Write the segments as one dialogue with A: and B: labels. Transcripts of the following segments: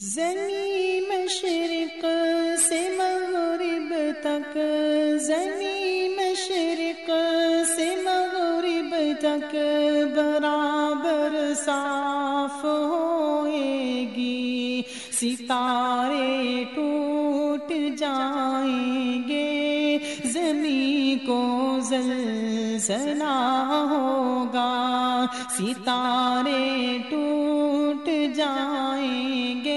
A: زنی مشرق سے مغرب تک زنی مشرق سے مغرب تک برابر صاف ہوئے گی ستارے ٹوٹ جائیں گے، زمین کو زلزلہ ہوگا، ستارے ٹوٹ جائیں گے۔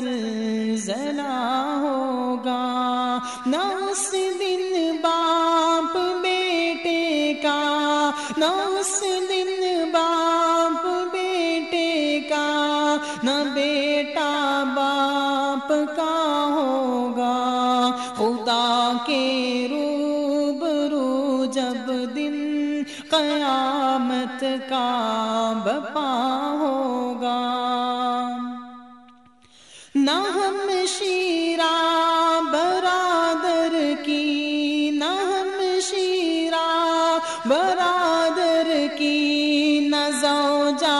A: زلزلہ ہوگا۔ نہ اس دن باپ بیٹے کا۔ نہ اس دن باپ بیٹے کا۔ نہ بیٹا باپ کا ہوگا۔ خدا کے روبرو جب دن قیامت کا بپا نہ ہم شیرا برادر کی، نہ ہم شیرا برادر کی، نہ زوجا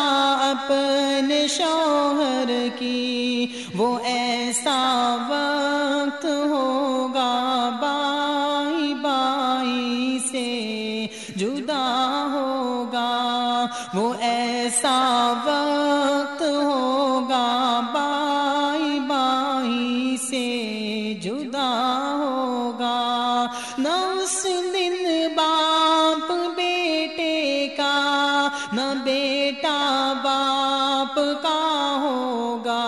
A: اپنے شوہر کی۔ وہ ایسا وقت ہوگا بائی بائی سے جدا ہوگا۔ وہ ایسا وقت اس دن باپ بیٹے کا، نہ بیٹا باپ کا ہوگا۔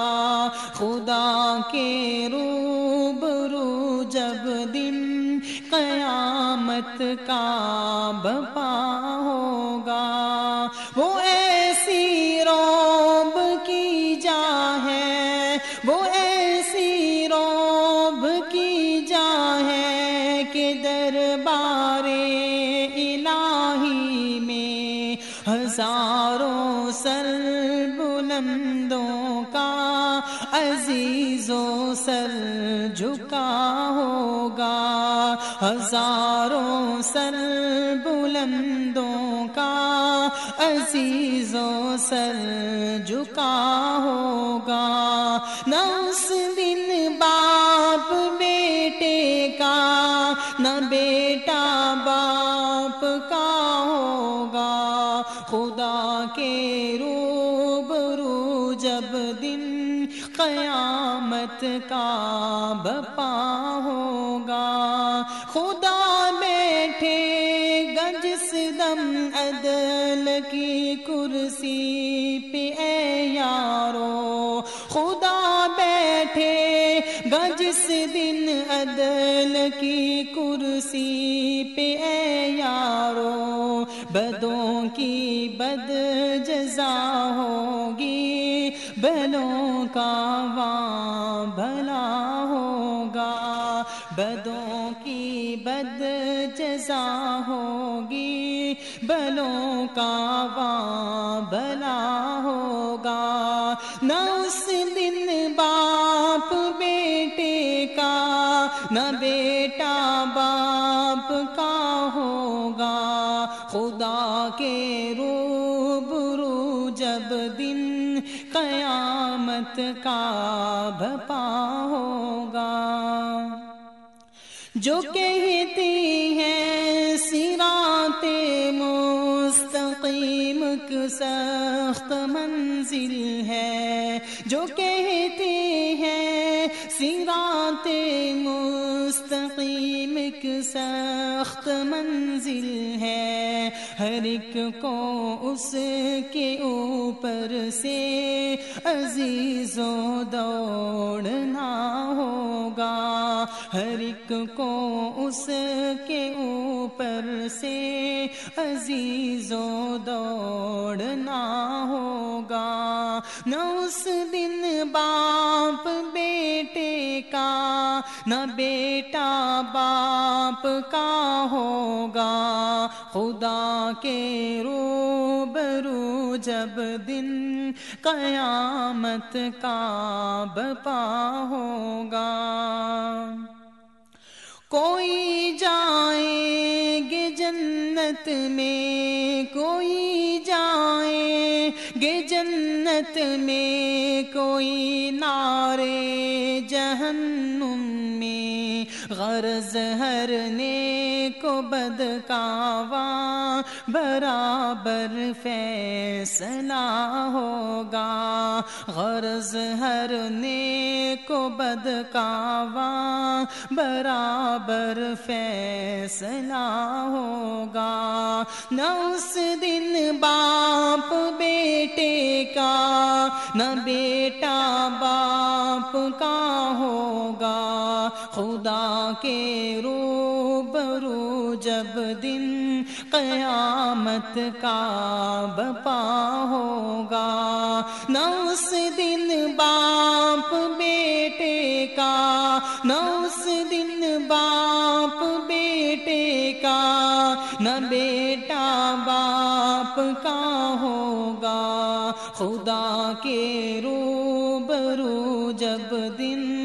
A: خدا کے روبرو جب دن قیامت کا بپا ہوگا۔ وہ ایسی روب کی جا ہے، وہ الہی بلندوں کا عزیز و سر جھکا ہوگا۔ ہزاروں سر بلندوں کا عزیز و سر جھکا ہوگا۔ نہ اس دن باپ بیٹے کا، نہ بیٹا باپ کا ہوگا۔ خدا کے روبرو قیامت کا بپا ہوگا۔ خدا بیٹھے گجس دم عدل کی کرسی پہ، اے یارو۔ خدا بیٹھے گجس دن عدل کی کرسی پہ، اے یارو۔ بدوں کی بد جزا ہوگی۔ بلوں کا وہاں بھلا ہوگا۔ بدوں کی بد جزا ہوگی۔ بلوں کا وہاں بھلا ہوگا۔ نہ اس دن باپ بیٹے کا، نہ بیٹا باپ کا ہوگا۔ خدا کے روبرو جب دن قیامت کا بھپا ہوگا۔ جو کہتی ہیں سرات مستقیم سخت منزل ہے، جو کہتی ہیں سرات مستقیم سخت منزل ہے۔ ہر ایک کو اس کے اوپر سے عزیز و دوڑنا ہر ایک کو اس کے اوپر سے عزیز و دوڑنا ہوگا۔ نہ اس دن باپ بیٹے کا، نہ بیٹا باپ کا ہوگا۔ خدا کے روبرو جب دن قیامت کا بپا ہوگا۔ کوئی جائیں گے جنت میں، کوئی جائیں گے جنت میں، کوئی نارے جہنم غرض ہر نے کو بدکاواں برابر فیصلہ ہوگا۔ غرض ہر نے کو بدکاواں برابر فیصلہ ہوگا۔ نہ اس دن باپ بیٹے کا، نہ بیٹا باپ کا ہوگا۔ خدا کے رو برو جب دن قیامت کا بپا ہوگا۔ نہ اس دن باپ بیٹے کا نہ اس دن باپ بیٹے کا، نہ بیٹا باپ کا ہوگا۔ خدا کے رو برو جب دن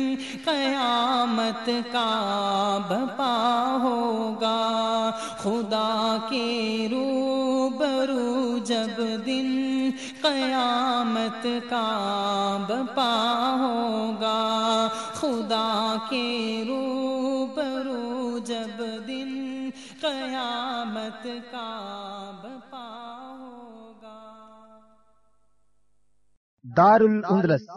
A: قیامت کا بپا ہوگا۔ خدا کے روبرو جب دن قیامت کا بپا ہوگا۔ خدا کے روبرو جب دن قیامت کا بپا ہوگا۔
B: دار الاندلس